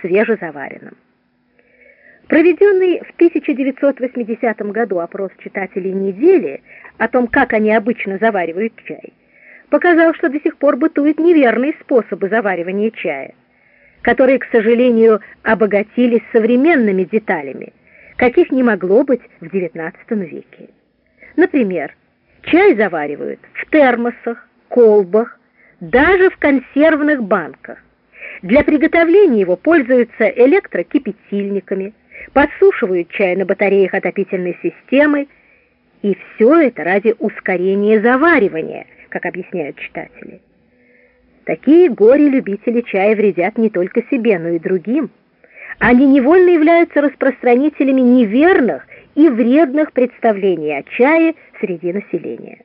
свежезаваренным. Проведенный в 1980 году опрос читателей недели о том, как они обычно заваривают чай, показал, что до сих пор бытуют неверные способы заваривания чая, которые, к сожалению, обогатились современными деталями, каких не могло быть в XIX веке. Например, чай заваривают в термосах, колбах, даже в консервных банках. Для приготовления его пользуются электрокипятильниками, подсушивают чай на батареях отопительной системы, и все это ради ускорения заваривания, как объясняют читатели. Такие горе-любители чая вредят не только себе, но и другим. Они невольно являются распространителями неверных и вредных представлений о чае среди населения.